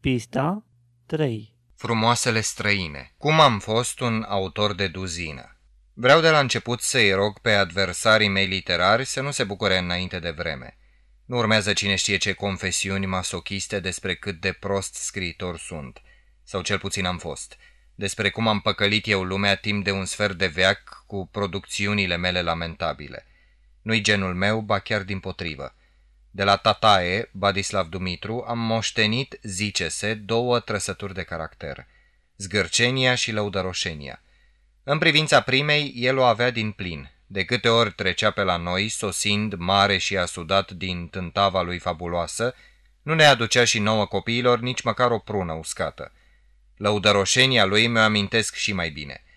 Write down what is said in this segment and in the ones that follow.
Pista 3 Frumoasele străine. Cum am fost un autor de duzină. Vreau de la început să-i rog pe adversarii mei literari să nu se bucure înainte de vreme. Nu urmează cine știe ce confesiuni masochiste despre cât de prost scriitor sunt, sau cel puțin am fost, despre cum am păcălit eu lumea timp de un sfert de veac cu producțiunile mele lamentabile. Nu-i genul meu, ba chiar din potrivă. De la tataie, Badislav Dumitru, am moștenit, zice-se, două trăsături de caracter, zgârcenia și lăudăroșenia. În privința primei, el o avea din plin. De câte ori trecea pe la noi, sosind mare și asudat din tântava lui fabuloasă, nu ne aducea și nouă copiilor nici măcar o prună uscată. Lăudăroșenia lui mi-o amintesc și mai bine –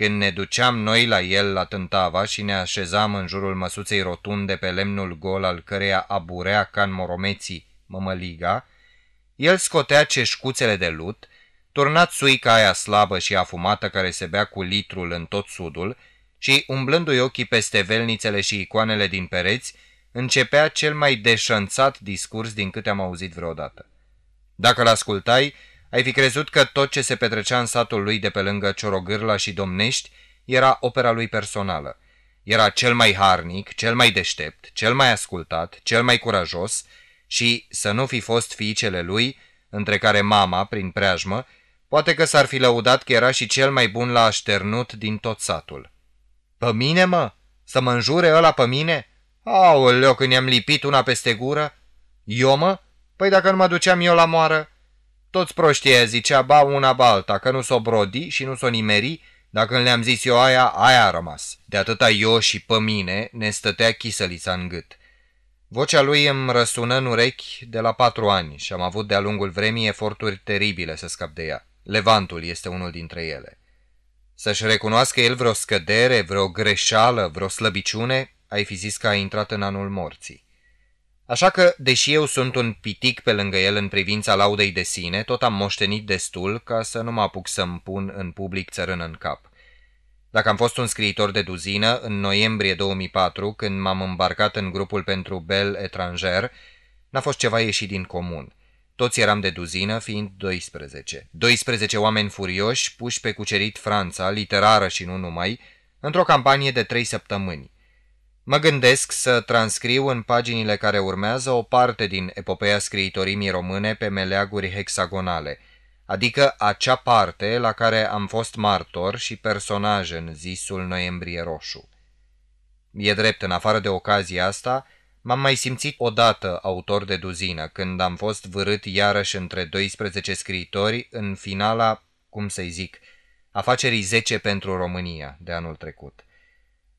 când ne duceam noi la el la Tântava și ne așezam în jurul măsuței rotunde pe lemnul gol al căreia aburea ca în moromeții mămăliga, el scotea ceșcuțele de lut, turnat suica aia slabă și afumată care se bea cu litrul în tot sudul și, umblându-i ochii peste velnițele și icoanele din pereți, începea cel mai deșanțat discurs din câte am auzit vreodată. Dacă l-ascultai, ai fi crezut că tot ce se petrecea în satul lui de pe lângă Ciorogârla și Domnești era opera lui personală. Era cel mai harnic, cel mai deștept, cel mai ascultat, cel mai curajos și, să nu fi fost fiicele lui, între care mama, prin preajmă, poate că s-ar fi lăudat că era și cel mai bun la așternut din tot satul. Pe mine, mă? Să mă înjure ăla pe mine? Aoleu, când i-am lipit una peste gură? Eu, mă? Păi dacă nu mă duceam eu la moară? Toți proștii zicea ba una ba alta, că nu s-o brodi și nu s-o nimeri, dacă le-am zis eu aia, aia a rămas. De atâta eu și pe mine ne stătea chisălița în gât. Vocea lui îmi răsună în urechi de la patru ani și am avut de-a lungul vremii eforturi teribile să scap de ea. Levantul este unul dintre ele. Să-și recunoască el vreo scădere, vreo greșeală, vreo slăbiciune, ai fi zis că a intrat în anul morții. Așa că, deși eu sunt un pitic pe lângă el în privința laudei de sine, tot am moștenit destul ca să nu mă apuc să-mi pun în public țărân în cap. Dacă am fost un scriitor de duzină, în noiembrie 2004, când m-am îmbarcat în grupul pentru Bel Etranger, n-a fost ceva ieșit din comun. Toți eram de duzină, fiind 12. 12 oameni furioși, puși pe cucerit Franța, literară și nu numai, într-o campanie de trei săptămâni. Mă gândesc să transcriu în paginile care urmează o parte din epopeea scriitorimii române pe meleaguri hexagonale, adică acea parte la care am fost martor și personaj în zisul Noiembrie Roșu. E drept, în afară de ocazia asta, m-am mai simțit odată autor de duzină, când am fost vârât iarăși între 12 scriitori în finala, cum să-i zic, afacerii 10 pentru România de anul trecut.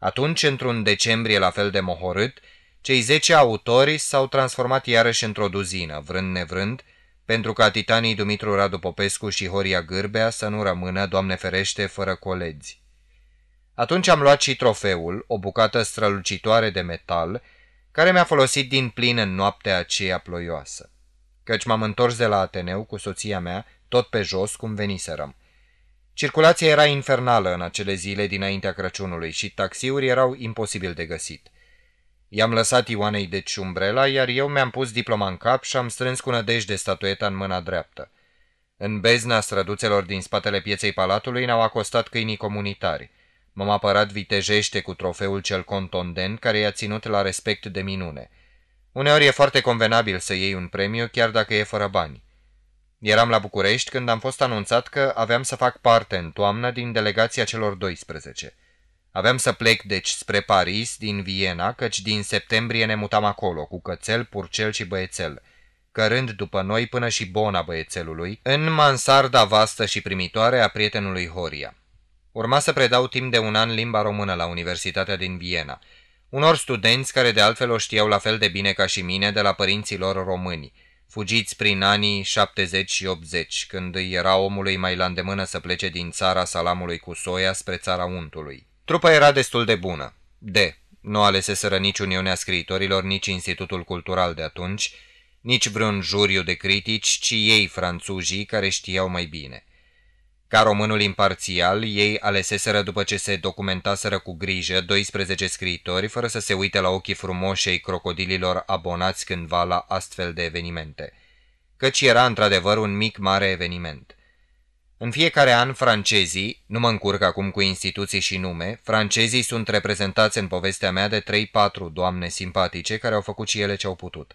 Atunci, într-un decembrie la fel de mohorât, cei zece autori s-au transformat iarăși într-o duzină, vrând nevrând, pentru ca titanii Dumitru Radu Popescu și Horia Gârbea să nu rămână, Doamne ferește, fără colegi. Atunci am luat și trofeul, o bucată strălucitoare de metal, care mi-a folosit din plin în noaptea aceea ploioasă. Căci m-am întors de la Ateneu cu soția mea, tot pe jos, cum veniserăm. Circulația era infernală în acele zile dinaintea Crăciunului și taxiuri erau imposibil de găsit. I-am lăsat Ioanei de umbrela, iar eu mi-am pus diploma în cap și am strâns cu nădejde statueta în mâna dreaptă. În bezna străduțelor din spatele pieței palatului ne-au acostat câinii comunitari. M-am apărat vitejește cu trofeul cel contondent care i-a ținut la respect de minune. Uneori e foarte convenabil să iei un premiu chiar dacă e fără bani. Eram la București când am fost anunțat că aveam să fac parte în toamnă din delegația celor 12. Aveam să plec deci spre Paris din Viena, căci din septembrie ne mutam acolo, cu cățel, purcel și băiețel, cărând după noi până și bona băiețelului, în mansarda vastă și primitoare a prietenului Horia. Urma să predau timp de un an limba română la Universitatea din Viena, unor studenți care de altfel o știau la fel de bine ca și mine de la părinții lor români, fugiți prin anii 70 și 80, când îi era omului mai la îndemână să plece din țara salamului cu soia spre țara untului. Trupa era destul de bună. De, nu aleseseră nici Uniunea Scriitorilor, nici Institutul Cultural de atunci, nici vreun juriu de critici, ci ei, franțuzii, care știau mai bine. Ca românul imparțial, ei aleseseră după ce se documentaseră cu grijă 12 scriitori, fără să se uite la ochii frumoși ai crocodililor abonați cândva la astfel de evenimente. căci era într-adevăr un mic mare eveniment. În fiecare an, francezii, nu mă încurc acum cu instituții și nume, francezii sunt reprezentați în povestea mea de 3-4 doamne simpatice care au făcut și ele ce au putut.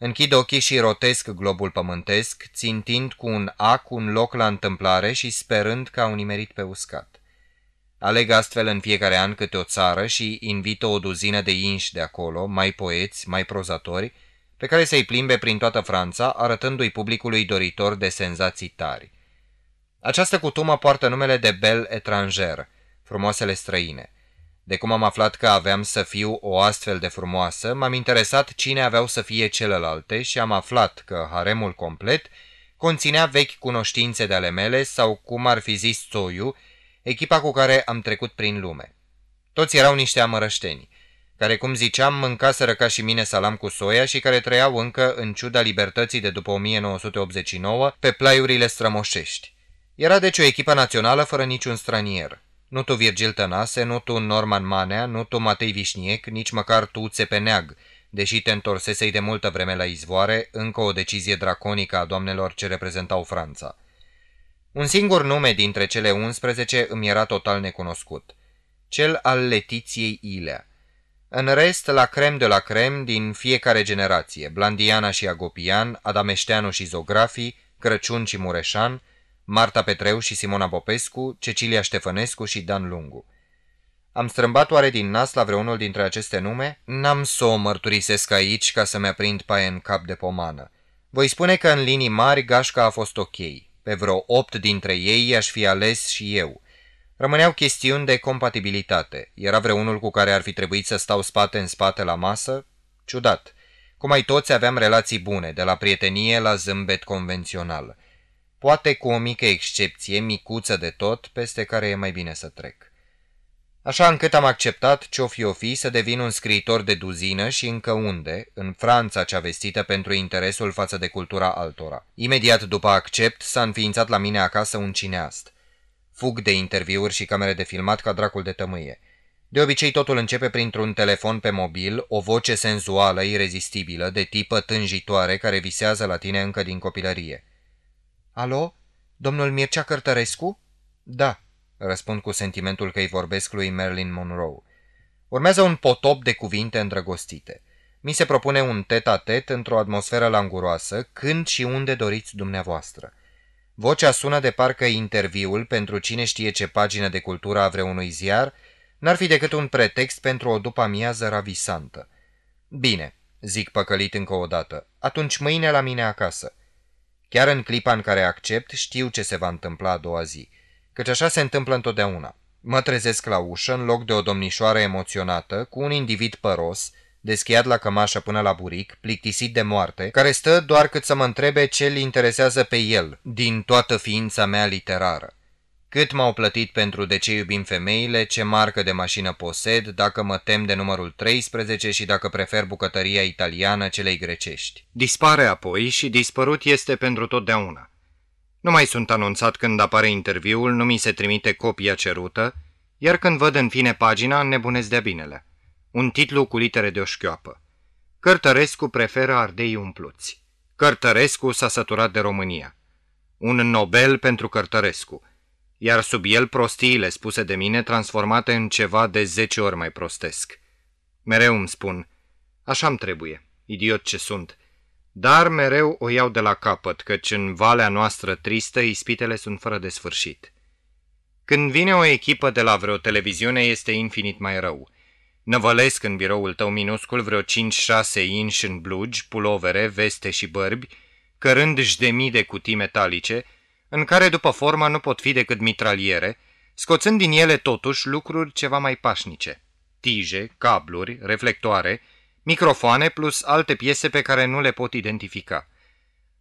Închid ochii și rotesc globul pământesc, țintind cu un ac un loc la întâmplare și sperând că au nimerit pe uscat. Aleg astfel în fiecare an câte o țară și invită o duzină de inși de acolo, mai poeți, mai prozatori, pe care să-i plimbe prin toată Franța, arătându-i publicului doritor de senzații tari. Această cutumă poartă numele de Belle Étrangère, frumoasele străine. De cum am aflat că aveam să fiu o astfel de frumoasă, m-am interesat cine aveau să fie celelalte și am aflat că haremul complet conținea vechi cunoștințe de ale mele sau, cum ar fi zis Tsoiu, echipa cu care am trecut prin lume. Toți erau niște amărășteni, care, cum ziceam, mâncaseră ca și mine salam cu soia și care trăiau încă, în ciuda libertății de după 1989, pe plaiurile strămoșești. Era deci o echipă națională fără niciun stranier. Nu tu Virgil Tănase, nu tu Norman Manea, nu tu Matei Vișniec, nici măcar tu Țepeneag, deși te întorsesei de multă vreme la izvoare, încă o decizie draconică a doamnelor ce reprezentau Franța. Un singur nume dintre cele 11 îmi era total necunoscut, cel al Letiției Ilea. În rest, la crem de la crem din fiecare generație, Blandiana și Agopian, Adameșteanu și Zografi, Crăciun și Mureșan, Marta Petreu și Simona Popescu, Cecilia Ștefănescu și Dan Lungu. Am strâmbat oare din nas la vreunul dintre aceste nume? N-am să o mărturisesc aici ca să-mi aprind paie în cap de pomană. Voi spune că în linii mari gașca a fost ok. Pe vreo opt dintre ei i-aș fi ales și eu. Rămâneau chestiuni de compatibilitate. Era vreunul cu care ar fi trebuit să stau spate în spate la masă? Ciudat. Cum ai toți aveam relații bune, de la prietenie la zâmbet convențional poate cu o mică excepție, micuță de tot, peste care e mai bine să trec. Așa încât am acceptat ce-o fi o fi să devin un scriitor de duzină și încă unde, în Franța cea vestită pentru interesul față de cultura altora. Imediat după accept s-a înființat la mine acasă un cineast. Fug de interviuri și camere de filmat ca dracul de tămâie. De obicei totul începe printr-un telefon pe mobil, o voce senzuală, irezistibilă, de tipă tânjitoare care visează la tine încă din copilărie. Alo? Domnul Mircea Cărtărescu? Da, răspund cu sentimentul că îi vorbesc lui Marilyn Monroe. Urmează un potop de cuvinte îndrăgostite. Mi se propune un tet-a-tet într-o atmosferă languroasă, când și unde doriți dumneavoastră. Vocea sună de parcă interviul pentru cine știe ce pagină de cultură a vreunui ziar n-ar fi decât un pretext pentru o după-amiază ravisantă. Bine, zic păcălit încă o dată, atunci mâine la mine acasă. Chiar în clipa în care accept, știu ce se va întâmpla a doua zi, căci așa se întâmplă întotdeauna. Mă trezesc la ușă în loc de o domnișoară emoționată, cu un individ păros, deschiat la cămașă până la buric, plictisit de moarte, care stă doar cât să mă întrebe ce îl interesează pe el, din toată ființa mea literară. Cât m-au plătit pentru de ce iubim femeile, ce marcă de mașină posed, dacă mă tem de numărul 13 și dacă prefer bucătăria italiană celei grecești. Dispare apoi și dispărut este pentru totdeauna. Nu mai sunt anunțat când apare interviul, nu mi se trimite copia cerută, iar când văd în fine pagina, nebunesc de binele. Un titlu cu litere de o șchioapă. Cărtărescu preferă ardei umpluți. Cărtărescu s-a săturat de România. Un Nobel pentru Cărtărescu iar sub el prostiile spuse de mine transformate în ceva de zece ori mai prostesc. Mereu îmi spun, așa-mi trebuie, idiot ce sunt, dar mereu o iau de la capăt, căci în valea noastră tristă ispitele sunt fără de sfârșit. Când vine o echipă de la vreo televiziune este infinit mai rău. Năvălesc în biroul tău minuscul vreo 5-6 inși în blugi, pulovere, veste și bărbi, cărându-și de mii de cutii metalice, în care după formă nu pot fi decât mitraliere, scoțând din ele totuși lucruri ceva mai pașnice. Tije, cabluri, reflectoare, microfoane plus alte piese pe care nu le pot identifica.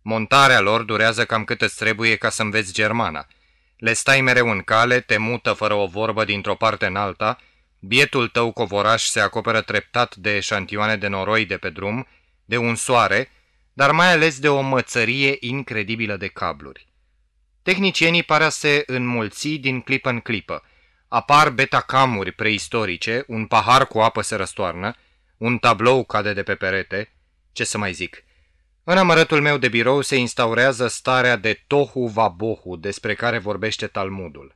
Montarea lor durează cam cât îți trebuie ca să înveți germana. Le stai mereu în cale, te mută fără o vorbă dintr-o parte în alta, bietul tău covoraș se acoperă treptat de eșantioane de noroi de pe drum, de un soare, dar mai ales de o mățărie incredibilă de cabluri. Tehnicienii pare a se înmulți din clipă în clipă. Apar betacamuri preistorice, un pahar cu apă se răstoarnă, un tablou cade de pe perete, ce să mai zic. În amărătul meu de birou se instaurează starea de tohu vabohu despre care vorbește Talmudul.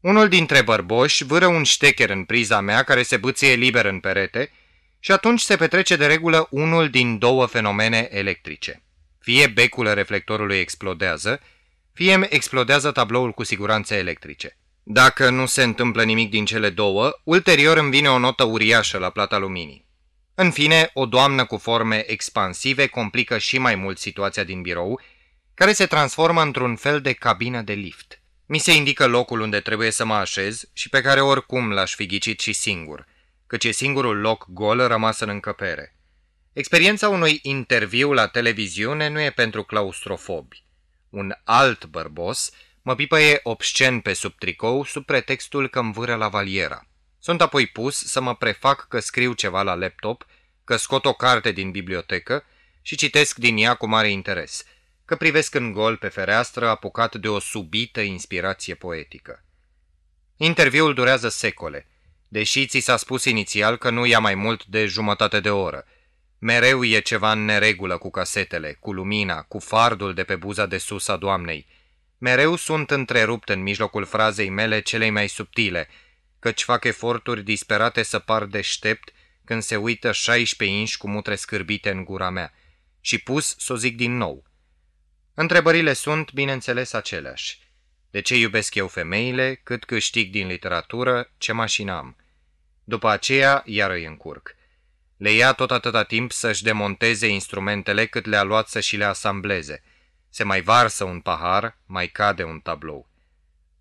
Unul dintre bărboși vâră un ștecher în priza mea care se bâție liber în perete și atunci se petrece de regulă unul din două fenomene electrice. Fie becul reflectorului explodează, fie îmi explodează tabloul cu siguranțe electrice. Dacă nu se întâmplă nimic din cele două, ulterior îmi vine o notă uriașă la plata luminii. În fine, o doamnă cu forme expansive complică și mai mult situația din birou, care se transformă într-un fel de cabină de lift. Mi se indică locul unde trebuie să mă așez și pe care oricum l-aș fi ghicit și singur, căci e singurul loc gol rămas în încăpere. Experiența unui interviu la televiziune nu e pentru claustrofobi. Un alt bărbos mă pipăie obscen pe sub tricou sub pretextul că îmi vâră la valiera. Sunt apoi pus să mă prefac că scriu ceva la laptop, că scot o carte din bibliotecă și citesc din ea cu mare interes, că privesc în gol pe fereastră apucat de o subită inspirație poetică. Interviul durează secole, deși ți s-a spus inițial că nu ia mai mult de jumătate de oră. Mereu e ceva în neregulă cu casetele, cu lumina, cu fardul de pe buza de sus a doamnei. Mereu sunt întrerupt în mijlocul frazei mele celei mai subtile – căci fac eforturi disperate să par deștept când se uită 16 inși cu mutre scârbite în gura mea și pus să o zic din nou. Întrebările sunt, bineînțeles, aceleași. De ce iubesc eu femeile, cât câștig din literatură, ce mașină am? După aceea, iar îi încurc. Le ia tot atâta timp să-și demonteze instrumentele cât le-a luat să și le asambleze. Se mai varsă un pahar, mai cade un tablou.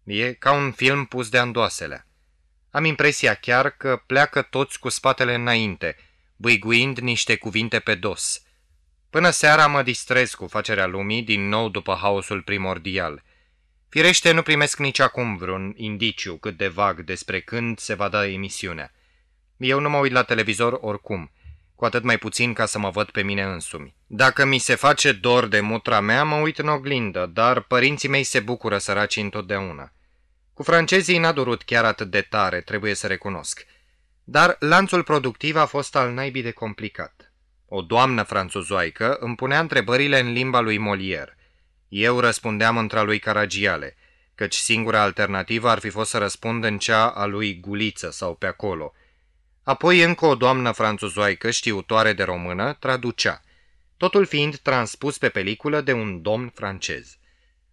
E ca un film pus de andoaselea. Am impresia chiar că pleacă toți cu spatele înainte, băiguind niște cuvinte pe dos. Până seara mă distrez cu facerea lumii, din nou după haosul primordial. Firește, nu primesc nici acum vreun indiciu cât de vag despre când se va da emisiunea. Eu nu mă uit la televizor oricum, cu atât mai puțin ca să mă văd pe mine însumi. Dacă mi se face dor de mutra mea, mă uit în oglindă, dar părinții mei se bucură săraci întotdeauna. Cu francezii n-a durut chiar atât de tare, trebuie să recunosc. Dar lanțul productiv a fost al naibii de complicat. O doamnă franțuzoaică îmi punea întrebările în limba lui Molière. Eu răspundeam între lui Caragiale, căci singura alternativă ar fi fost să răspund în cea a lui Guliță sau pe acolo. Apoi încă o doamnă franțuzoaică știutoare de română traducea, totul fiind transpus pe peliculă de un domn francez.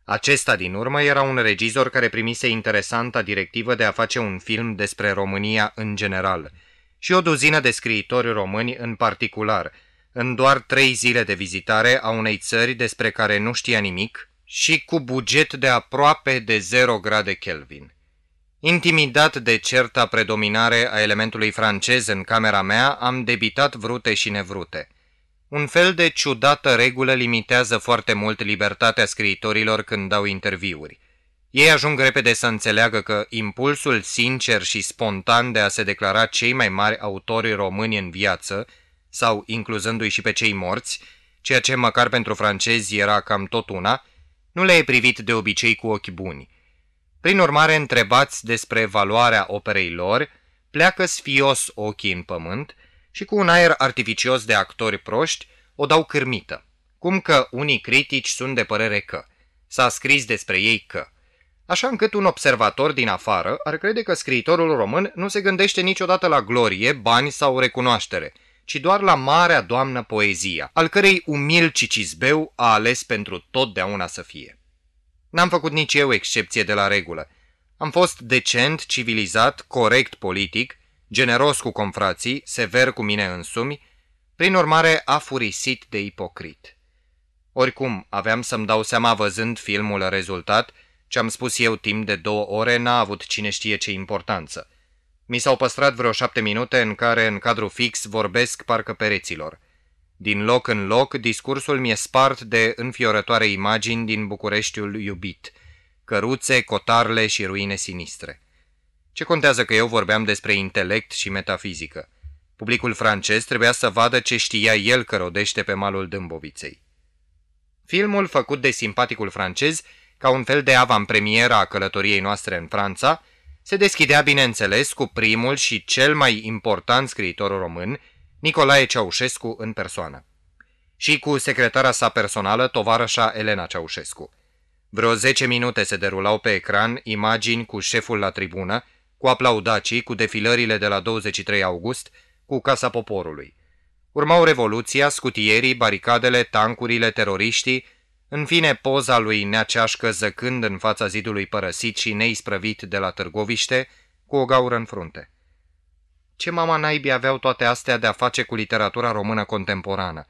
Acesta, din urmă, era un regizor care primise interesanta directivă de a face un film despre România în general și o duzină de scriitori români în particular, în doar trei zile de vizitare a unei țări despre care nu știa nimic și cu buget de aproape de 0 grade Kelvin. Intimidat de certa predominare a elementului francez în camera mea, am debitat vrute și nevrute – un fel de ciudată regulă limitează foarte mult libertatea scriitorilor când dau interviuri. Ei ajung repede să înțeleagă că impulsul sincer și spontan de a se declara cei mai mari autori români în viață, sau incluzându-i și pe cei morți, ceea ce măcar pentru francezi era cam tot una, nu le-e privit de obicei cu ochi buni. Prin urmare, întrebați despre valoarea operei lor, pleacă sfios ochii în pământ și cu un aer artificios de actori proști o dau cârmită. Cum că unii critici sunt de părere că. S-a scris despre ei că. Așa încât un observator din afară ar crede că scriitorul român nu se gândește niciodată la glorie, bani sau recunoaștere, ci doar la marea doamnă poezia, al cărei umil cicizbeu a ales pentru totdeauna să fie. N-am făcut nici eu excepție de la regulă. Am fost decent, civilizat, corect politic, generos cu confrații, sever cu mine însumi, prin urmare afurisit de ipocrit. Oricum, aveam să-mi dau seama văzând filmul rezultat, ce am spus eu timp de două ore n-a avut cine știe ce importanță. Mi s-au păstrat vreo șapte minute în care, în cadru fix, vorbesc parcă pereților. Din loc în loc, discursul mi-e spart de înfiorătoare imagini din Bucureștiul iubit, căruțe, cotarle și ruine sinistre. Ce contează că eu vorbeam despre intelect și metafizică? Publicul francez trebuia să vadă ce știa el că rodește pe malul Dâmboviței. Filmul, făcut de simpaticul francez, ca un fel de avantpremieră a călătoriei noastre în Franța, se deschidea, bineînțeles, cu primul și cel mai important scriitor român, Nicolae Ceaușescu în persoană. și cu secretara sa personală, tovarășa Elena Ceaușescu. Vreo 10 minute se derulau pe ecran imagini cu șeful la tribună, cu aplaudacii, cu defilările de la 23 august, cu Casa Poporului. Urmau revoluția, scutierii, baricadele, tancurile, teroriștii, în fine poza lui Neaceașcă zăcând în fața zidului părăsit și neisprăvit de la Târgoviște, cu o gaură în frunte. Ce mama naibii aveau toate astea de a face cu literatura română contemporană?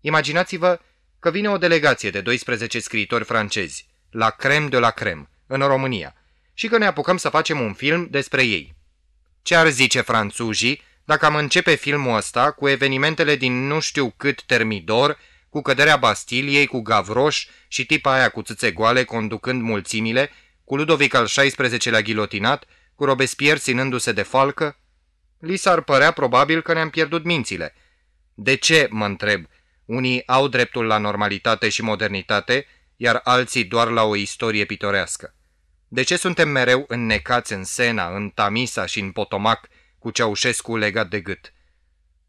Imaginați-vă că vine o delegație de 12 scriitori francezi, la crem de la crem, în România, și că ne apucăm să facem un film despre ei. Ce ar zice franțuzii dacă am începe filmul ăsta cu evenimentele din nu știu cât termidor, cu căderea Bastiliei, cu Gavroș și tipa aia cu țâțe goale conducând mulțimile, cu Ludovic al XVI-lea ghilotinat, cu Robespierre ținându-se de falcă? Li s-ar părea probabil că ne-am pierdut mințile. De ce, mă întreb, unii au dreptul la normalitate și modernitate, iar alții doar la o istorie pitorească? De ce suntem mereu înnecați în Sena, în Tamisa și în Potomac, cu Ceaușescu legat de gât?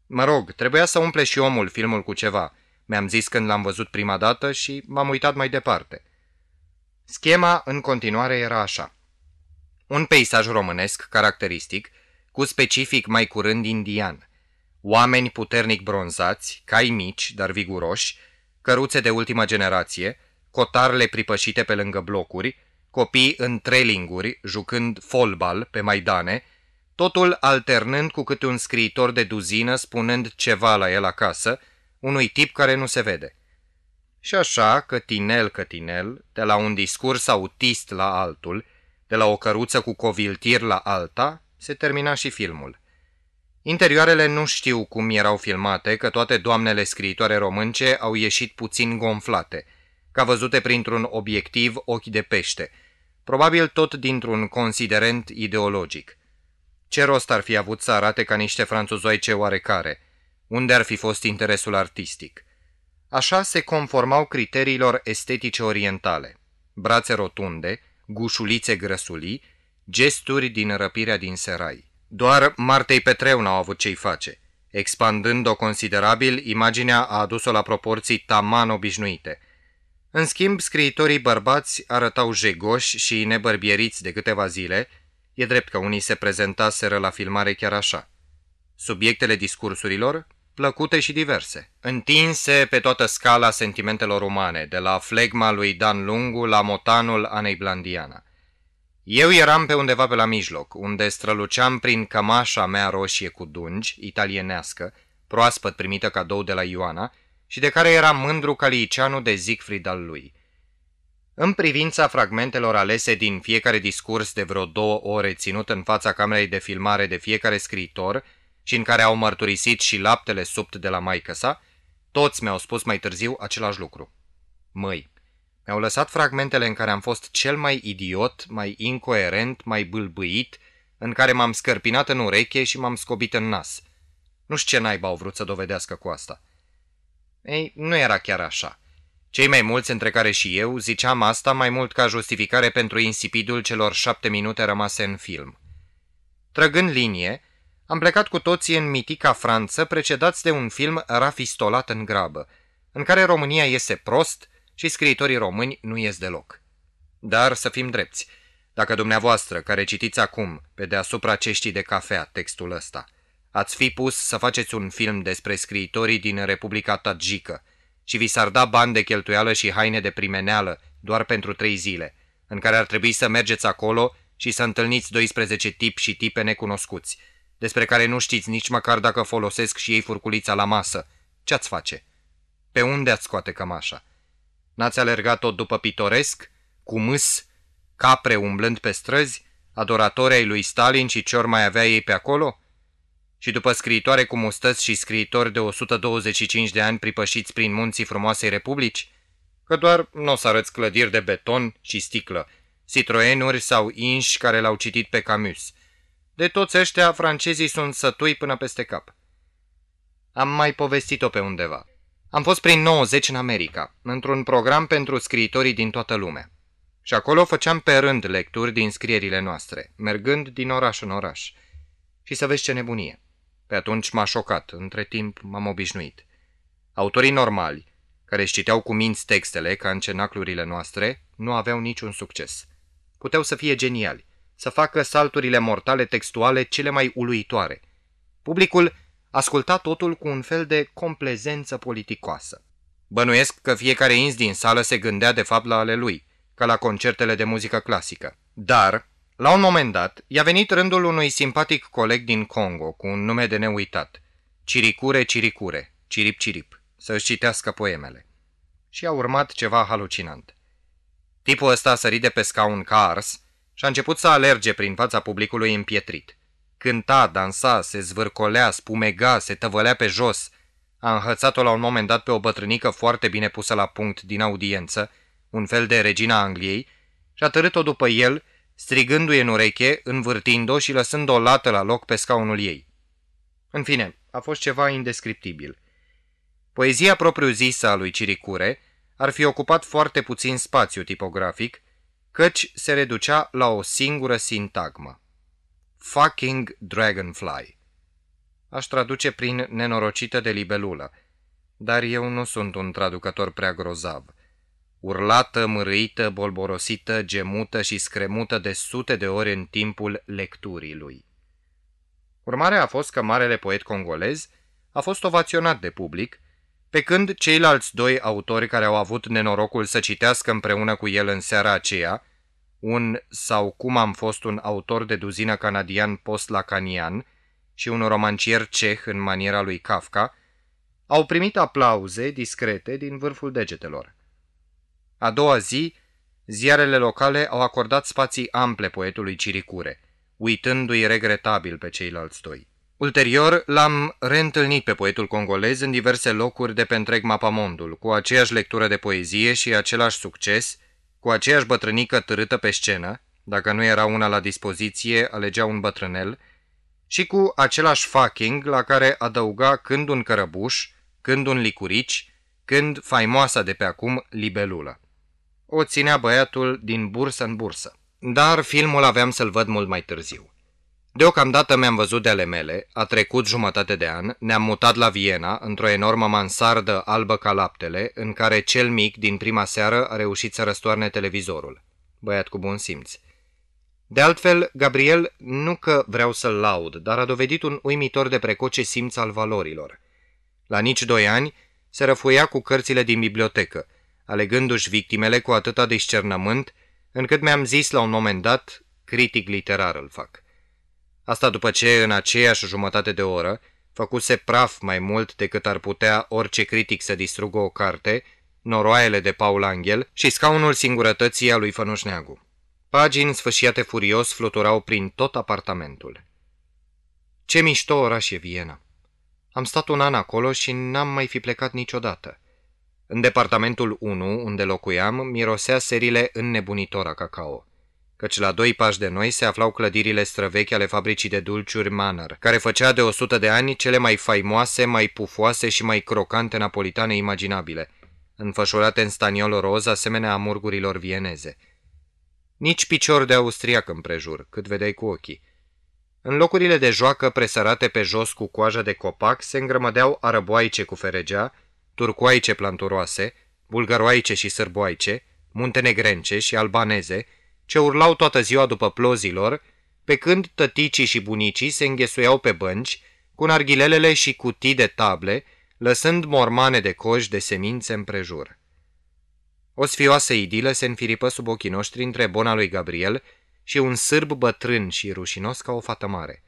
Mă rog, trebuia să umple și omul filmul cu ceva, mi-am zis când l-am văzut prima dată și m-am uitat mai departe. Schema în continuare era așa. Un peisaj românesc caracteristic, cu specific mai curând indian. Oameni puternic bronzați, cai mici, dar viguroși, căruțe de ultimă generație, cotarle pripășite pe lângă blocuri, copii în trelinguri, jucând folbal pe maidane, totul alternând cu câte un scriitor de duzină spunând ceva la el acasă, unui tip care nu se vede. Și așa, cătinel cătinel, de la un discurs autist la altul, de la o căruță cu coviltir la alta, se termina și filmul. Interioarele nu știu cum erau filmate, că toate doamnele scriitoare românce au ieșit puțin gonflate, ca văzute printr-un obiectiv ochi de pește, probabil tot dintr-un considerent ideologic. Ce rost ar fi avut să arate ca niște franțuzoice oarecare? Unde ar fi fost interesul artistic? Așa se conformau criteriilor estetice orientale. Brațe rotunde, gușulițe grăsulii, gesturi din răpirea din serai. Doar Martei Petreu n-au avut ce-i face. Expandând-o considerabil, imaginea a adus-o la proporții taman obișnuite. În schimb, scriitorii bărbați arătau jegoși și nebărbieriți de câteva zile, e drept că unii se prezentaseră la filmare chiar așa. Subiectele discursurilor, plăcute și diverse, întinse pe toată scala sentimentelor umane, de la flegma lui Dan Lungu la motanul Anei Blandiana. Eu eram pe undeva pe la mijloc, unde străluceam prin cămașa mea roșie cu dungi, italienească, proaspăt primită cadou de la Ioana, și de care era mândru caliicianu de Siegfried al lui. În privința fragmentelor alese din fiecare discurs de vreo două ore ținut în fața camerei de filmare de fiecare scriitor și în care au mărturisit și laptele subt de la maică sa, toți mi-au spus mai târziu același lucru. Măi, mi-au lăsat fragmentele în care am fost cel mai idiot, mai incoerent, mai bâlbâit, în care m-am scărpinat în ureche și m-am scobit în nas. Nu știu ce naiba au vrut să dovedească cu asta. Ei, nu era chiar așa. Cei mai mulți, între care și eu, ziceam asta mai mult ca justificare pentru insipidul celor șapte minute rămase în film. Trăgând linie, am plecat cu toții în mitica Franță, precedați de un film rafistolat în grabă, în care România iese prost și scriitorii români nu ies deloc. Dar să fim drepți, dacă dumneavoastră, care citiți acum, pe deasupra ceștii de cafea, textul ăsta, ați fi pus să faceți un film despre scriitorii din Republica Tajică și vi s-ar da bani de cheltuială și haine de primeneală doar pentru trei zile, în care ar trebui să mergeți acolo și să întâlniți 12 tip și tipe necunoscuți, despre care nu știți nici măcar dacă folosesc și ei furculița la masă, ce-ați face? Pe unde ați scoate cămașa? N-ați alergat tot după pitoresc, cu mâs, capre umblând pe străzi, adoratori ai lui Stalin și ce mai avea ei pe acolo? Și după scriitoare cu mustăți și scriitori de 125 de ani pripășiți prin munții frumoasei republici? Că doar nu o să arăți clădiri de beton și sticlă, citroenuri sau inși care l-au citit pe Camus. De toți ăștia, francezii sunt sătui până peste cap. Am mai povestit-o pe undeva. Am fost prin 90 în America, într-un program pentru scriitorii din toată lumea. Și acolo făceam pe rând lecturi din scrierile noastre, mergând din oraș în oraș. Și să vezi ce nebunie. Pe atunci m-a șocat, între timp m-am obișnuit. Autorii normali, care își citeau cu minți textele ca în cenaclurile noastre, nu aveau niciun succes. Puteau să fie geniali, să facă salturile mortale textuale cele mai uluitoare. Publicul asculta totul cu un fel de complezență politicoasă. Bănuiesc că fiecare ins din sală se gândea de fapt la ale lui, ca la concertele de muzică clasică. Dar, la un moment dat, i-a venit rândul unui simpatic coleg din Congo, cu un nume de neuitat. Ciricure, ciricure, cirip, cirip, să-și citească poemele. Și a urmat ceva halucinant. Tipul ăsta a sărit de pe scaun ca ars și a început să alerge prin fața publicului împietrit. Cânta, dansa, se zvârcolea, spumega, se tăvălea pe jos. A înhățat-o la un moment dat pe o bătrânică foarte bine pusă la punct din audiență, un fel de regina Angliei, și a tărât-o după el, strigându-i în ureche, învârtind-o și lăsând-o lată la loc pe scaunul ei. În fine, a fost ceva indescriptibil. Poezia propriu-zisă a lui Ciricure ar fi ocupat foarte puțin spațiu tipografic, căci se reducea la o singură sintagmă. Fucking Dragonfly. Aș traduce prin nenorocită de libelulă, dar eu nu sunt un traducător prea grozav. Urlată, mărâită, bolborosită, gemută și scremută de sute de ori în timpul lecturii lui. Urmarea a fost că marele poet congolez a fost ovaționat de public, pe când ceilalți doi autori care au avut nenorocul să citească împreună cu el în seara aceea, un sau cum am fost un autor de duzină canadian post-lacanian și un romancier ceh în maniera lui Kafka, au primit aplauze discrete din vârful degetelor. A doua zi, ziarele locale au acordat spații ample poetului Ciricure, uitându-i regretabil pe ceilalți doi. Ulterior, l-am reîntâlnit pe poetul congolez în diverse locuri de pe întreg mapamondul, cu aceeași lectură de poezie și același succes, cu aceeași bătrânică târâtă pe scenă, dacă nu era una la dispoziție, alegea un bătrânel, și cu același fucking la care adăuga când un cărăbuș, când un licurici, când faimoasa de pe acum libelulă. O ținea băiatul din bursă în bursă. Dar filmul aveam să-l văd mult mai târziu. Deocamdată mi-am văzut de ale mele, a trecut jumătate de an, ne-am mutat la Viena, într-o enormă mansardă albă ca laptele, în care cel mic din prima seară a reușit să răstoarne televizorul. Băiat cu bun simț. De altfel, Gabriel nu că vreau să-l laud, dar a dovedit un uimitor de precoce simț al valorilor. La nici doi ani se răfuia cu cărțile din bibliotecă, alegându-și victimele cu atâta discernământ, încât mi-am zis la un moment dat, critic literar îl fac. Asta după ce, în aceeași jumătate de oră, făcuse praf mai mult decât ar putea orice critic să distrugă o carte, noroaiele de Paul Angel și scaunul singurătății a lui Fănușneagu. Pagini sfâșiate furios fluturau prin tot apartamentul. Ce mișto oraș e Viena! Am stat un an acolo și n-am mai fi plecat niciodată. În departamentul 1, unde locuiam, mirosea serile înnebunitor a cacao căci la doi pași de noi se aflau clădirile străvechi ale fabricii de dulciuri Manor, care făcea de 100 de ani cele mai faimoase, mai pufoase și mai crocante napolitane imaginabile, înfășurate în staniol roz asemenea amurgurilor vieneze. Nici picior de austriac împrejur, cât vedeai cu ochii. În locurile de joacă presărate pe jos cu coajă de copac se îngrămădeau arăboaice cu feregea, turcoaice planturoase, bulgăroaice și sârboaice, muntenegrence și albaneze, ce urlau toată ziua după plozilor, pe când tăticii și bunicii se înghesuiau pe bănci, cu narghilelele și cutii de table, lăsând mormane de coși de semințe împrejur. O sfioasă idilă se înfiripă sub ochii noștri între bona lui Gabriel și un sârb bătrân și rușinos ca o fată mare.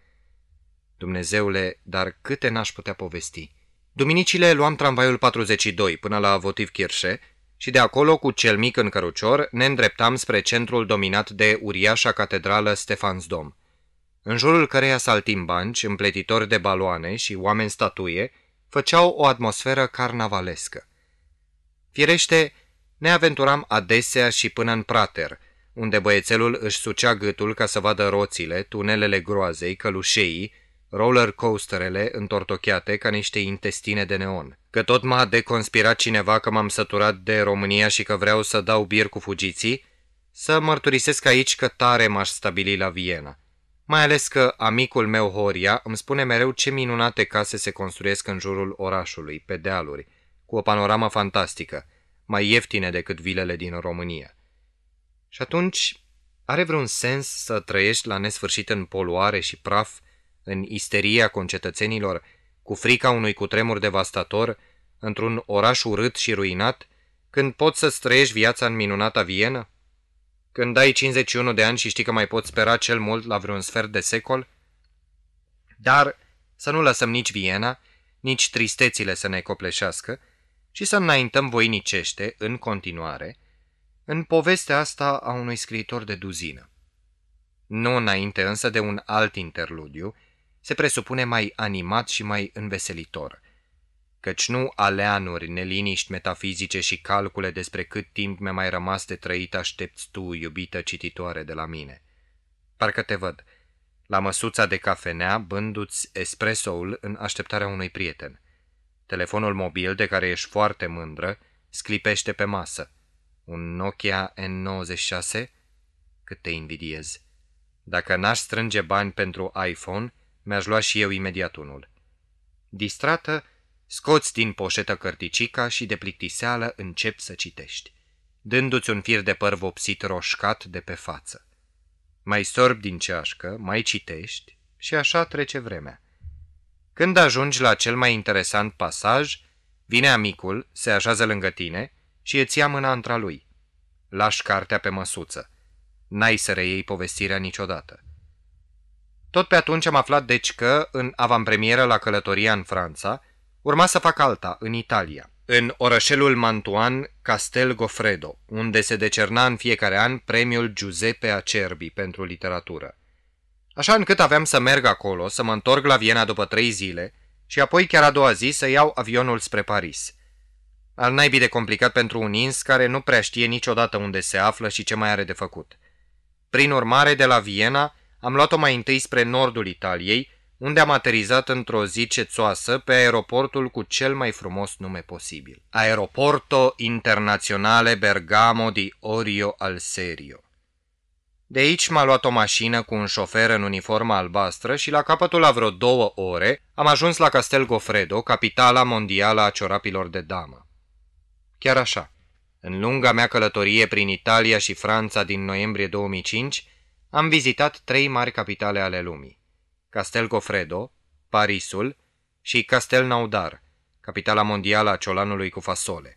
Dumnezeule, dar câte n-aș putea povesti. Duminicile luam tramvaiul 42 până la Votiv Kirșe, și de acolo, cu cel mic în cărucior, ne îndreptam spre centrul dominat de uriașa catedrală Stefansdom, în jurul căreia saltimbanci, împletitori de baloane și oameni statuie, făceau o atmosferă carnavalescă. Firește, ne aventuram adesea și până în prater, unde băiețelul își sucea gâtul ca să vadă roțile, tunelele groazei, călușeii, roller coasterele întortocheate ca niște intestine de neon. Că tot m-a deconspirat cineva că m-am săturat de România și că vreau să dau bir cu fugiții, să mărturisesc aici că tare m-aș stabili la Viena. Mai ales că amicul meu Horia îmi spune mereu ce minunate case se construiesc în jurul orașului, pe dealuri, cu o panoramă fantastică, mai ieftine decât vilele din România. Și atunci, are vreun sens să trăiești la nesfârșit în poluare și praf, în isteria concetățenilor, cu frica unui cutremur devastator, într-un oraș urât și ruinat, când poți să trăiești viața în minunata Vienă? Când ai 51 de ani și știi că mai poți spera cel mult la vreun sfert de secol? Dar să nu lăsăm nici Viena, nici tristețile să ne copleșească și să înaintăm voinicește, în continuare, în povestea asta a unui scriitor de duzină. Nu înainte însă de un alt interludiu, se presupune mai animat și mai înveselitor, căci nu aleanuri, neliniști metafizice și calcule despre cât timp mi-a mai rămas de trăit aștepți tu, iubită cititoare de la mine. Parcă te văd, la măsuța de cafenea, bându-ți espressoul în așteptarea unui prieten. Telefonul mobil, de care ești foarte mândră, sclipește pe masă. Un Nokia N96? Cât te invidiez. Dacă n-aș strânge bani pentru iPhone, mi-aș lua și eu imediat unul. Distrată, scoți din poșetă cărticica și de plictiseală încep să citești, dându-ți un fir de păr vopsit roșcat de pe față. Mai sorbi din ceașcă, mai citești și așa trece vremea. Când ajungi la cel mai interesant pasaj, vine amicul, se așează lângă tine și îți ia mâna între lui. Lași cartea pe măsuță. N-ai să reiei povestirea niciodată. Tot pe atunci am aflat deci că, în avantpremieră la călătoria în Franța, urma să fac alta, în Italia, în orășelul mantuan Castel Goffredo, unde se decerna în fiecare an premiul Giuseppe Acerbi pentru literatură. Așa încât aveam să merg acolo, să mă întorc la Viena după trei zile și apoi chiar a doua zi să iau avionul spre Paris. Al naibii de complicat pentru un ins care nu prea știe niciodată unde se află și ce mai are de făcut. Prin urmare, de la Viena, am luat-o mai întâi spre nordul Italiei, unde am aterizat într-o zi cețoasă pe aeroportul cu cel mai frumos nume posibil. Aeroporto Internazionale Bergamo di Orio al Serio. De aici m-a luat o mașină cu un șofer în uniformă albastră și la capătul la vreo două ore am ajuns la Castel Goffredo, capitala mondială a ciorapilor de damă. Chiar așa, în lunga mea călătorie prin Italia și Franța din noiembrie 2005, am vizitat trei mari capitale ale lumii. Castel Goffredo, Parisul și Castel Naudar, capitala mondială a ciolanului cu fasole.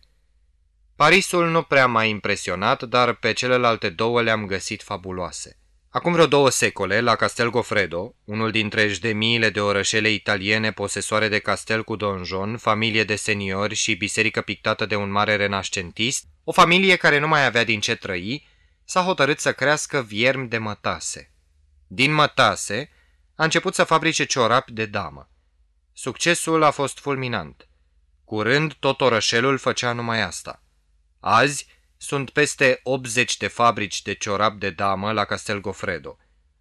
Parisul nu prea m-a impresionat, dar pe celelalte două le-am găsit fabuloase. Acum vreo două secole, la Castel Goffredo, unul dintre de miile de orășele italiene posesoare de castel cu donjon, familie de seniori și biserică pictată de un mare renascentist, o familie care nu mai avea din ce trăi, s-a hotărât să crească viermi de mătase. Din mătase a început să fabrice ciorapi de damă. Succesul a fost fulminant. Curând tot orășelul făcea numai asta. Azi sunt peste 80 de fabrici de ciorap de damă la Castel Goffredo.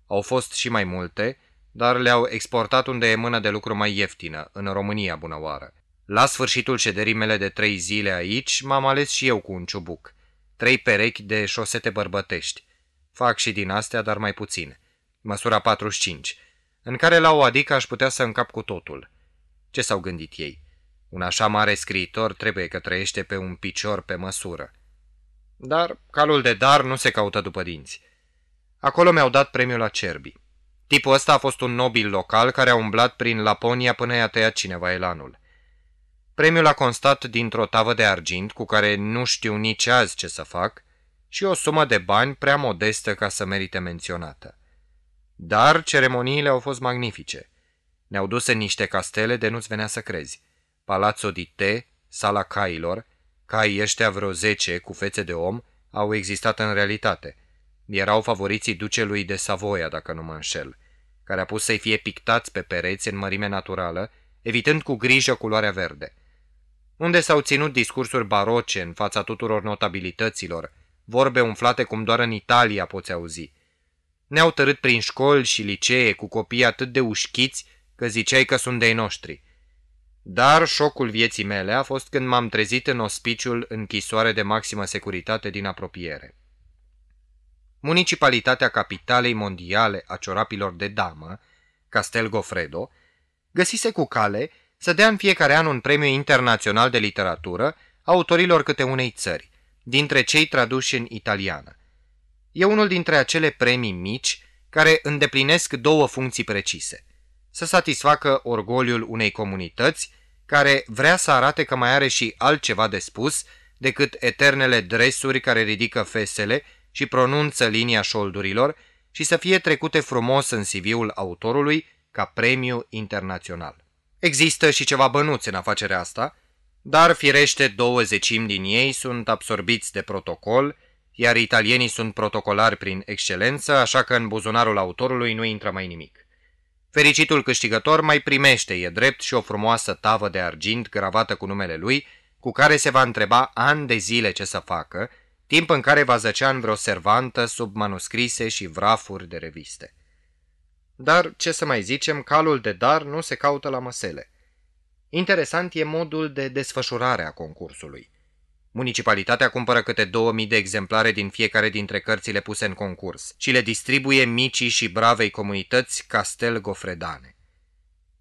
Au fost și mai multe, dar le-au exportat unde e mână de lucru mai ieftină, în România bunăoară. La sfârșitul șederii mele de trei zile aici, m-am ales și eu cu un ciubuc. Trei perechi de șosete bărbătești. Fac și din astea, dar mai puține. Măsura 45, în care la o adică aș putea să încap cu totul. Ce s-au gândit ei? Un așa mare scriitor trebuie că trăiește pe un picior pe măsură. Dar calul de dar nu se caută după dinți. Acolo mi-au dat premiul la cerbi. Tipul ăsta a fost un nobil local care a umblat prin Laponia până i-a tăiat cineva elanul. Premiul a constat dintr-o tavă de argint cu care nu știu nici azi ce să fac și o sumă de bani prea modestă ca să merite menționată. Dar ceremoniile au fost magnifice. Ne-au dus în niște castele de nu-ți venea să crezi. Palazzo di Te, sala cailor, caii ăștia vreo zece cu fețe de om, au existat în realitate. Erau favoriții ducelui de Savoia, dacă nu mă înșel, care a pus să-i fie pictați pe pereți în mărime naturală, evitând cu grijă culoarea verde. Unde s-au ținut discursuri baroce în fața tuturor notabilităților, vorbe umflate cum doar în Italia poți auzi. Ne-au tărât prin școli și licee cu copii atât de ușchiți că ziceai că sunt de-ai noștri. Dar șocul vieții mele a fost când m-am trezit în ospiciul închisoare de maximă securitate din apropiere. Municipalitatea capitalei mondiale a ciorapilor de damă, Castel Goffredo, găsise cu cale să dea în fiecare an un premiu internațional de literatură autorilor câte unei țări, dintre cei traduși în italiană. E unul dintre acele premii mici care îndeplinesc două funcții precise. Să satisfacă orgoliul unei comunități care vrea să arate că mai are și altceva de spus decât eternele dresuri care ridică fesele și pronunță linia șoldurilor și să fie trecute frumos în CV-ul autorului ca premiu internațional. Există și ceva bănuți în afacerea asta, dar firește două zecimi din ei sunt absorbiți de protocol, iar italienii sunt protocolari prin excelență, așa că în buzunarul autorului nu intră mai nimic. Fericitul câștigător mai primește, e drept, și o frumoasă tavă de argint gravată cu numele lui, cu care se va întreba ani de zile ce să facă, timp în care va zăcea în vreo servantă sub manuscrise și vrafuri de reviste. Dar, ce să mai zicem, calul de dar nu se caută la măsele. Interesant e modul de desfășurare a concursului. Municipalitatea cumpără câte 2000 de exemplare din fiecare dintre cărțile puse în concurs și le distribuie micii și bravei comunități Castel Gofredane.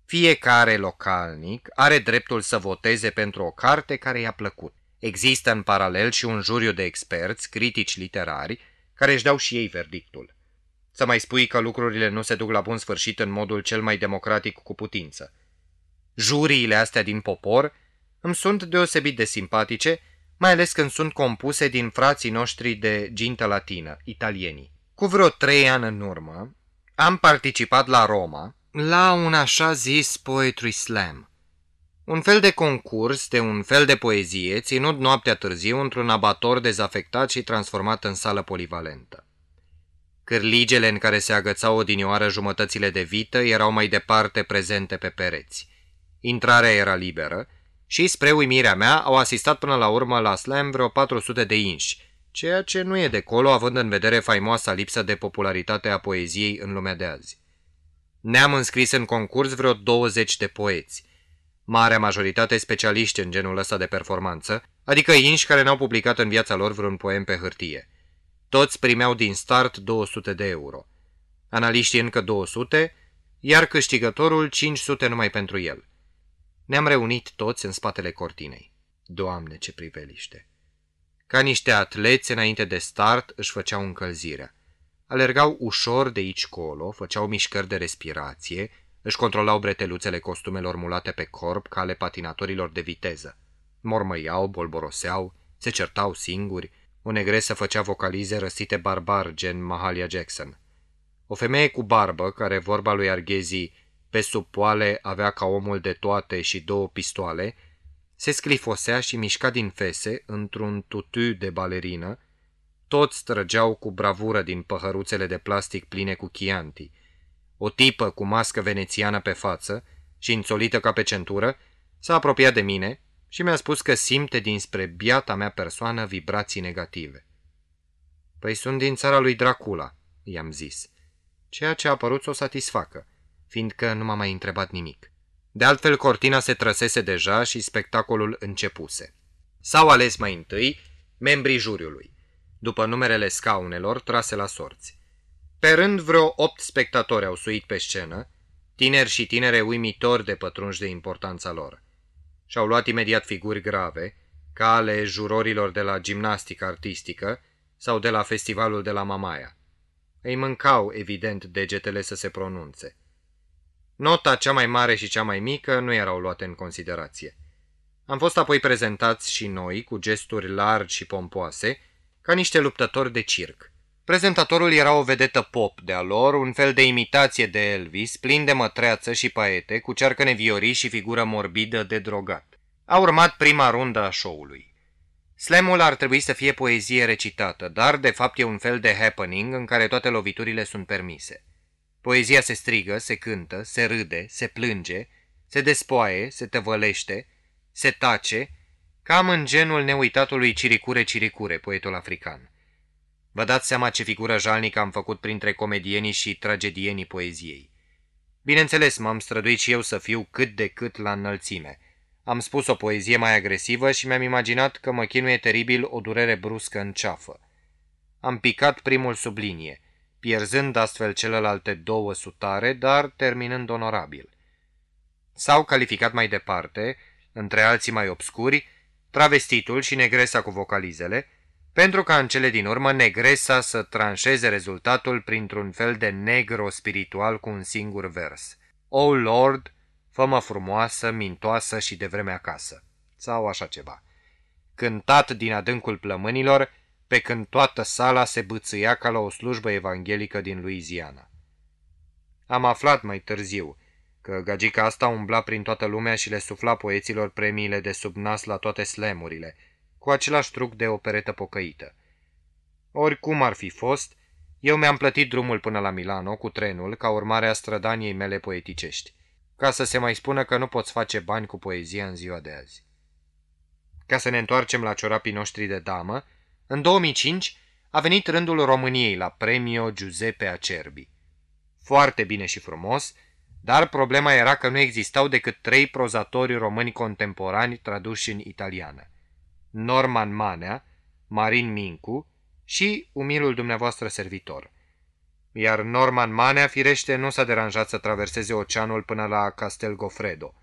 Fiecare localnic are dreptul să voteze pentru o carte care i-a plăcut. Există în paralel și un juriu de experți, critici literari, care își dau și ei verdictul. Să mai spui că lucrurile nu se duc la bun sfârșit în modul cel mai democratic cu putință. Juriile astea din popor îmi sunt deosebit de simpatice, mai ales când sunt compuse din frații noștri de gintă latină, italienii. Cu vreo trei ani în urmă, am participat la Roma la un așa zis poetry slam. Un fel de concurs de un fel de poezie ținut noaptea târziu într-un abator dezafectat și transformat în sală polivalentă. Cârligele în care se agățau odinioară jumătățile de vită erau mai departe prezente pe pereți. Intrarea era liberă și, spre uimirea mea, au asistat până la urmă la slam vreo 400 de inși, ceea ce nu e de colo având în vedere faimoasa lipsă de popularitate a poeziei în lumea de azi. Ne-am înscris în concurs vreo 20 de poeți, marea majoritate specialiști în genul ăsta de performanță, adică inși care n-au publicat în viața lor vreun poem pe hârtie. Toți primeau din start 200 de euro. Analiștii încă 200, iar câștigătorul 500 numai pentru el – ne-am reunit toți în spatele cortinei. Doamne, ce priveliște! Ca niște atleți înainte de start își făceau încălzirea. Alergau ușor de aici colo, făceau mișcări de respirație, își controlau breteluțele costumelor mulate pe corp ca ale patinatorilor de viteză. Mormăiau, bolboroseau, se certau singuri, o negresă făcea vocalize răsite barbar, gen Mahalia Jackson. O femeie cu barbă, care vorba lui Arghezi pe sub poale avea ca omul de toate și două pistoale, se sclifosea și mișca din fese într-un tutu de balerină, toți trăgeau cu bravură din păhăruțele de plastic pline cu chianti. O tipă cu mască venețiană pe față și înțolită ca pe centură s-a apropiat de mine și mi-a spus că simte dinspre biata mea persoană vibrații negative. Păi sunt din țara lui Dracula, i-am zis, ceea ce a părut să o satisfacă fiindcă nu m-a mai întrebat nimic. De altfel, cortina se trăsese deja și spectacolul începuse. S-au ales mai întâi membrii juriului, după numerele scaunelor trase la sorți. Pe rând, vreo opt spectatori au suit pe scenă, tineri și tinere uimitori de pătrunși de importanța lor. Și-au luat imediat figuri grave, ca ale jurorilor de la gimnastică artistică sau de la festivalul de la Mamaia. Îi mâncau, evident, degetele să se pronunțe. Nota cea mai mare și cea mai mică nu erau luate în considerație. Am fost apoi prezentați și noi, cu gesturi largi și pompoase, ca niște luptători de circ. Prezentatorul era o vedetă pop de-a lor, un fel de imitație de Elvis, plin de mătreață și paete, cu cearcă neviorii și figură morbidă de drogat. A urmat prima rundă a show-ului. Slamul ar trebui să fie poezie recitată, dar de fapt e un fel de happening în care toate loviturile sunt permise. Poezia se strigă, se cântă, se râde, se plânge, se despoaie, se tăvălește, se tace, cam în genul neuitatului Ciricure Ciricure, poetul african. Vă dați seama ce figură jalnică am făcut printre comedienii și tragedienii poeziei. Bineînțeles, m-am străduit și eu să fiu cât de cât la înălțime. Am spus o poezie mai agresivă și mi-am imaginat că mă chinuie teribil o durere bruscă în ceafă. Am picat primul sublinie pierzând astfel celelalte două sutare, dar terminând onorabil. S-au calificat mai departe, între alții mai obscuri, travestitul și negresa cu vocalizele, pentru ca în cele din urmă negresa să tranșeze rezultatul printr-un fel de negro spiritual cu un singur vers. O Lord, fămă frumoasă, mintoasă și de vreme acasă. Sau așa ceva. Cântat din adâncul plămânilor, pe când toată sala se bățâia ca la o slujbă evanghelică din Louisiana. Am aflat mai târziu că gagica asta umbla prin toată lumea și le sufla poeților premiile de sub nas la toate slemurile, cu același truc de operetă pocăită. Oricum ar fi fost, eu mi-am plătit drumul până la Milano cu trenul ca urmare a strădaniei mele poeticești, ca să se mai spună că nu poți face bani cu poezia în ziua de azi. Ca să ne întoarcem la ciorapii noștri de damă, în 2005 a venit rândul României la Premio Giuseppe Acerbi. Foarte bine și frumos, dar problema era că nu existau decât trei prozatori români contemporani traduși în italiană. Norman Manea, Marin Mincu și umilul dumneavoastră servitor. Iar Norman Manea, firește, nu s-a deranjat să traverseze oceanul până la Castel Gofredo.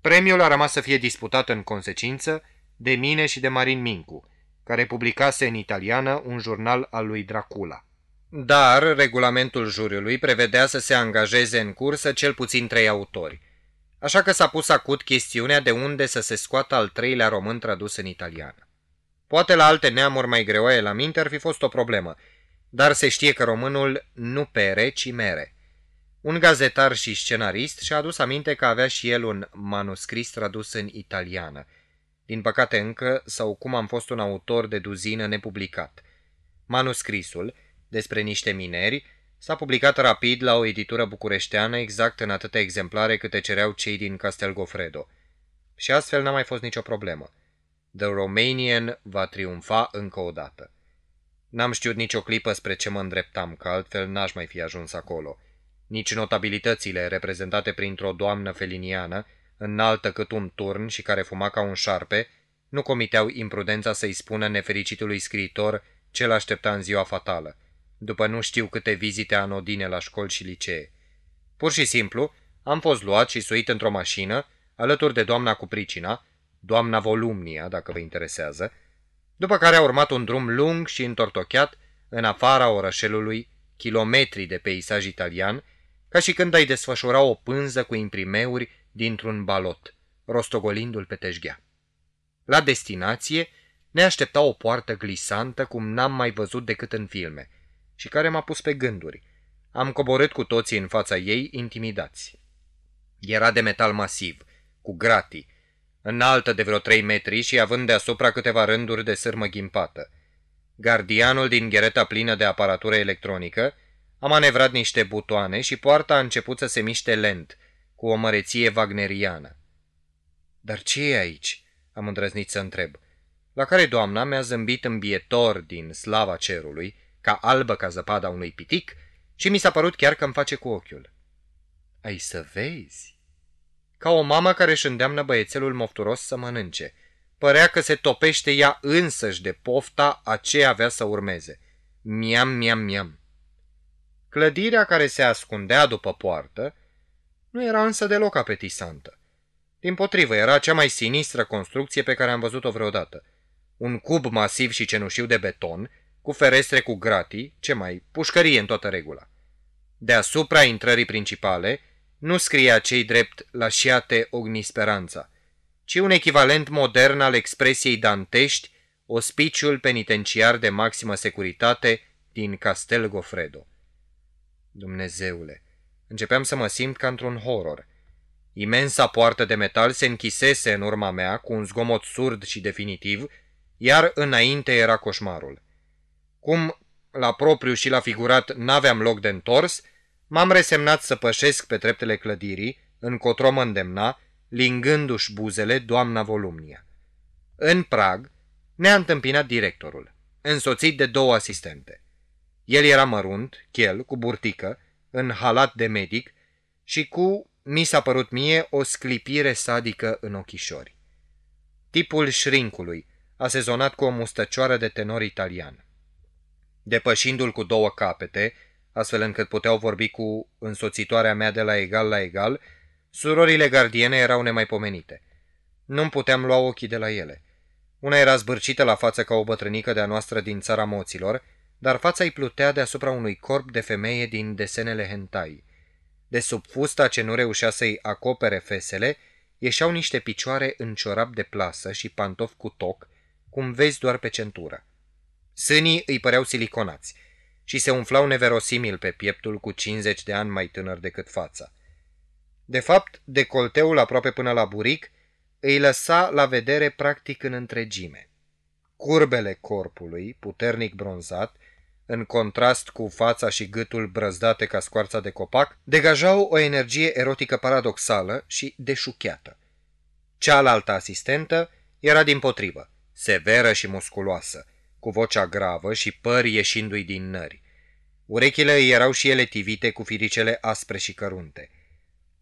Premiul a rămas să fie disputat în consecință de mine și de Marin Mincu, care publicase în italiană un jurnal al lui Dracula. Dar regulamentul juriului prevedea să se angajeze în cursă cel puțin trei autori, așa că s-a pus acut chestiunea de unde să se scoată al treilea român tradus în italiană. Poate la alte neamuri mai greoaie la minte ar fi fost o problemă, dar se știe că românul nu pere, ci mere. Un gazetar și scenarist și-a adus aminte că avea și el un manuscris tradus în italiană, din păcate încă, sau cum am fost un autor de duzină nepublicat. Manuscrisul, despre niște mineri, s-a publicat rapid la o editură bucureșteană exact în atâtea exemplare câte cereau cei din Castel Gofredo. Și astfel n-a mai fost nicio problemă. The Romanian va triumfa încă o dată. N-am știut nicio clipă spre ce mă îndreptam, că altfel n-aș mai fi ajuns acolo. Nici notabilitățile, reprezentate printr-o doamnă feliniană, înaltă cât un turn și care fuma ca un șarpe, nu comiteau imprudența să-i spună nefericitului scriitor ce l-aștepta în ziua fatală, după nu știu câte vizite anodine la școli și licee. Pur și simplu, am fost luat și suit într-o mașină, alături de doamna cu pricina, doamna Volumnia, dacă vă interesează, după care a urmat un drum lung și întortocheat în afara orășelului, kilometri de peisaj italian, ca și când ai desfășura o pânză cu imprimeuri dintr-un balot, rostogolindu-l pe teșghea. La destinație ne aștepta o poartă glisantă cum n-am mai văzut decât în filme și care m-a pus pe gânduri. Am coborât cu toții în fața ei intimidați. Era de metal masiv, cu gratii, înaltă de vreo trei metri și având deasupra câteva rânduri de sârmă ghimpată. Gardianul din ghereta plină de aparatură electronică a manevrat niște butoane și poarta a început să se miște lent, cu o măreție wagneriană. Dar ce e aici?" am îndrăznit să întreb. La care doamna mi-a zâmbit îmbietor din slava cerului, ca albă ca zăpada unui pitic, și mi s-a părut chiar că îmi face cu ochiul. Ai să vezi! Ca o mamă care își îndeamnă băiețelul mofturos să mănânce. Părea că se topește ea însăși de pofta a ce avea să urmeze. Miam, miam, miam. Clădirea care se ascundea după poartă nu era însă deloc apetisantă. Din potrivă, era cea mai sinistră construcție pe care am văzut-o vreodată. Un cub masiv și cenușiu de beton, cu ferestre cu gratii, ce mai, pușcărie în toată regula. Deasupra intrării principale nu scria cei drept la șiate Ogni Speranța, ci un echivalent modern al expresiei dantești, ospiciul penitenciar de maximă securitate din Castel Gofredo. Dumnezeule, Începeam să mă simt ca într-un horror. Imensa poartă de metal se închisese în urma mea cu un zgomot surd și definitiv, iar înainte era coșmarul. Cum, la propriu și la figurat, n-aveam loc de întors, m-am resemnat să pășesc pe treptele clădirii, încotro mă îndemna, lingându-și buzele doamna Volumnia. În prag ne-a întâmpinat directorul, însoțit de două asistente. El era mărunt, chel, cu burtică, în halat de medic și cu, mi s-a părut mie, o sclipire sadică în ochișori. Tipul șrincului, asezonat cu o mustăcioară de tenor italian. Depășindu-l cu două capete, astfel încât puteau vorbi cu însoțitoarea mea de la egal la egal, Surorile gardiene erau nemaipomenite. Nu puteam lua ochii de la ele. Una era zbârcită la față ca o bătrânică de-a noastră din țara moților, dar fața îi plutea deasupra unui corp de femeie din desenele hentai. De sub fusta ce nu reușea să-i acopere fesele, ieșeau niște picioare în ciorap de plasă și pantofi cu toc, cum vezi doar pe centură. Sânii îi păreau siliconați și se umflau neverosimil pe pieptul cu 50 de ani mai tânăr decât fața. De fapt, decolteul aproape până la buric îi lăsa la vedere practic în întregime. Curbele corpului, puternic bronzat, în contrast cu fața și gâtul brăzdate ca scoarța de copac, degajau o energie erotică paradoxală și deșucheată. Cealaltă asistentă era din potrivă, severă și musculoasă, cu vocea gravă și păr ieșindu-i din nări. Urechile erau și ele tivite cu firicele aspre și cărunte.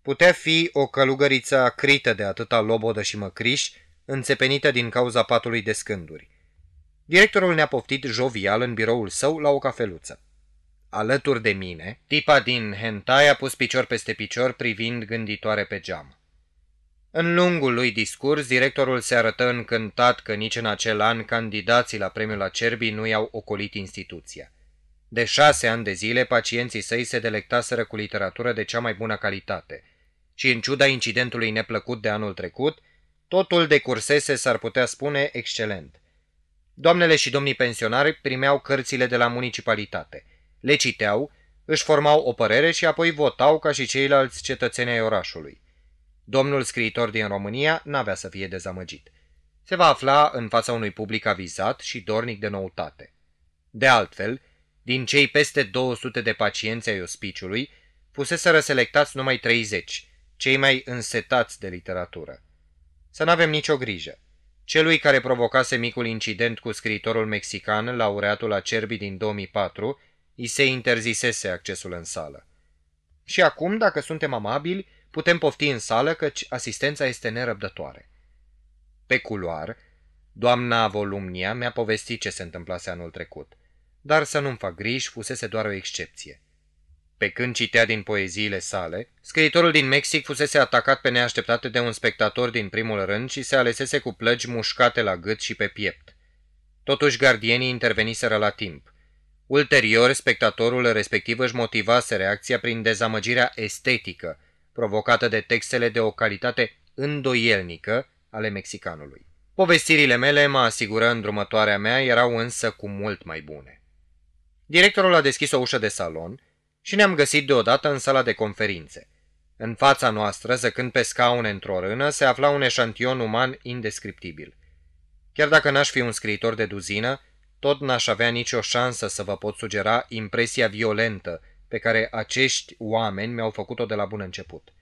Putea fi o călugăriță acrită de atâta lobodă și măcriș, înțepenită din cauza patului de scânduri. Directorul ne-a poftit jovial în biroul său la o cafeluță. Alături de mine, tipa din hentai a pus picior peste picior privind gânditoare pe geam. În lungul lui discurs, directorul se arătă încântat că nici în acel an candidații la premiul Acerbii nu i-au ocolit instituția. De șase ani de zile, pacienții săi se delectaseră cu literatură de cea mai bună calitate și, în ciuda incidentului neplăcut de anul trecut, totul decursese, s-ar putea spune, excelent – Doamnele și domnii pensionari primeau cărțile de la municipalitate, le citeau, își formau o părere și apoi votau ca și ceilalți cetățeni ai orașului. Domnul scriitor din România n-avea să fie dezamăgit. Se va afla în fața unui public avizat și dornic de noutate. De altfel, din cei peste 200 de pacienți ai ospiciului, fusese selectați numai 30, cei mai însetați de literatură. Să nu avem nicio grijă. Celui care provocase micul incident cu scriitorul mexican, laureatul Acerbii din 2004, îi se interzisese accesul în sală. Și acum, dacă suntem amabili, putem pofti în sală căci asistența este nerăbdătoare. Pe culoar, doamna Volumnia mi-a povestit ce se întâmplase anul trecut, dar să nu-mi fac griji, fusese doar o excepție. Pe când citea din poeziile sale, scriitorul din Mexic fusese atacat pe neașteptate de un spectator din primul rând și se alesese cu plăgi mușcate la gât și pe piept. Totuși gardienii interveniseră la timp. Ulterior, spectatorul respectiv își motivase reacția prin dezamăgirea estetică, provocată de textele de o calitate îndoielnică ale mexicanului. Povestirile mele, mă asigură îndrumătoarea mea, erau însă cu mult mai bune. Directorul a deschis o ușă de salon și ne-am găsit deodată în sala de conferințe. În fața noastră, zăcând pe scaune într-o rână, se afla un eșantion uman indescriptibil. Chiar dacă n-aș fi un scriitor de duzină, tot n-aș avea nicio șansă să vă pot sugera impresia violentă pe care acești oameni mi-au făcut-o de la bun început.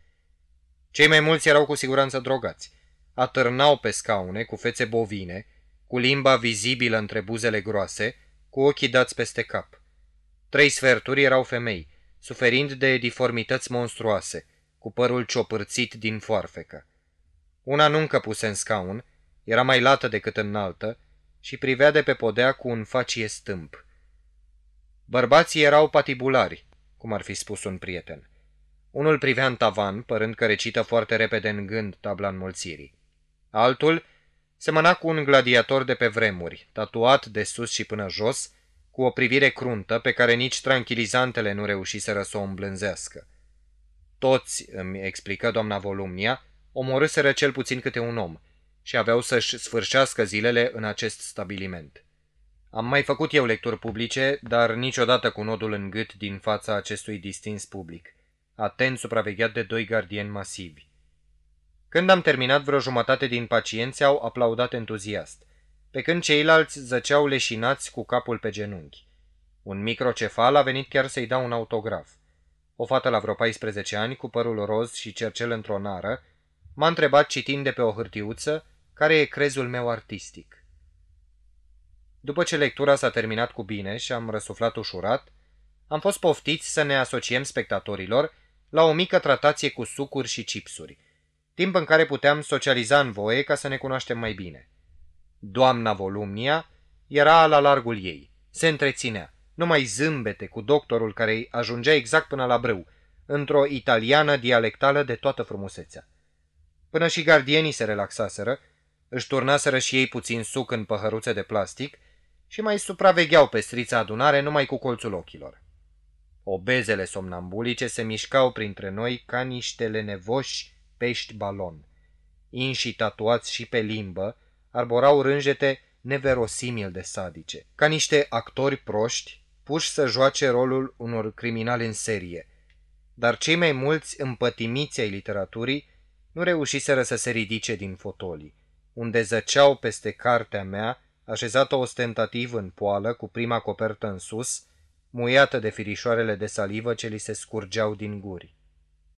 Cei mai mulți erau cu siguranță drogați. Atârnau pe scaune cu fețe bovine, cu limba vizibilă între buzele groase, cu ochii dați peste cap. Trei sferturi erau femei, suferind de diformități monstruoase, cu părul ciopârțit din foarfecă. Una nu încăpuse în scaun, era mai lată decât înaltă și privea de pe podea cu un facie stâmp. Bărbații erau patibulari, cum ar fi spus un prieten. Unul privea în tavan, părând că recită foarte repede în gând tabla înmulțirii. Altul semăna cu un gladiator de pe vremuri, tatuat de sus și până jos, cu o privire cruntă pe care nici tranquilizantele nu reușiseră să o îmblânzească. Toți, îmi explică doamna Volumnia, omorâseră cel puțin câte un om și aveau să-și sfârșească zilele în acest stabiliment. Am mai făcut eu lecturi publice, dar niciodată cu nodul în gât din fața acestui distins public, atent supravegheat de doi gardieni masivi. Când am terminat, vreo jumătate din pacienți au aplaudat entuziast – pe când ceilalți zăceau leșinați cu capul pe genunchi. Un microcefal a venit chiar să-i dea un autograf. O fată la vreo 14 ani, cu părul roz și cercel într-o nară, m-a întrebat citind de pe o hârtiuță care e crezul meu artistic. După ce lectura s-a terminat cu bine și am răsuflat ușurat, am fost poftiți să ne asociem spectatorilor la o mică tratație cu sucuri și chipsuri, timp în care puteam socializa în voie ca să ne cunoaștem mai bine. Doamna Volumnia era la largul ei. Se întreținea. Numai zâmbete cu doctorul care îi ajungea exact până la brâu. într-o italiană dialectală de toată frumusețea. Până și gardienii se relaxaseră, își turnaseră și ei puțin suc în păhăruțe de plastic și mai supravegheau pe strița adunare numai cu colțul ochilor. Obezele somnambulice se mișcau printre noi ca niște lenevoși pești balon. Inși tatuați și pe limbă, arborau rânjete neverosimil de sadice, ca niște actori proști puși să joace rolul unor criminali în serie. Dar cei mai mulți împătimiți ai literaturii nu reușiseră să se ridice din fotolii, unde zăceau peste cartea mea, așezată ostentativ în poală, cu prima copertă în sus, muiată de firișoarele de salivă ce li se scurgeau din guri.